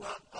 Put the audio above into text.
وقال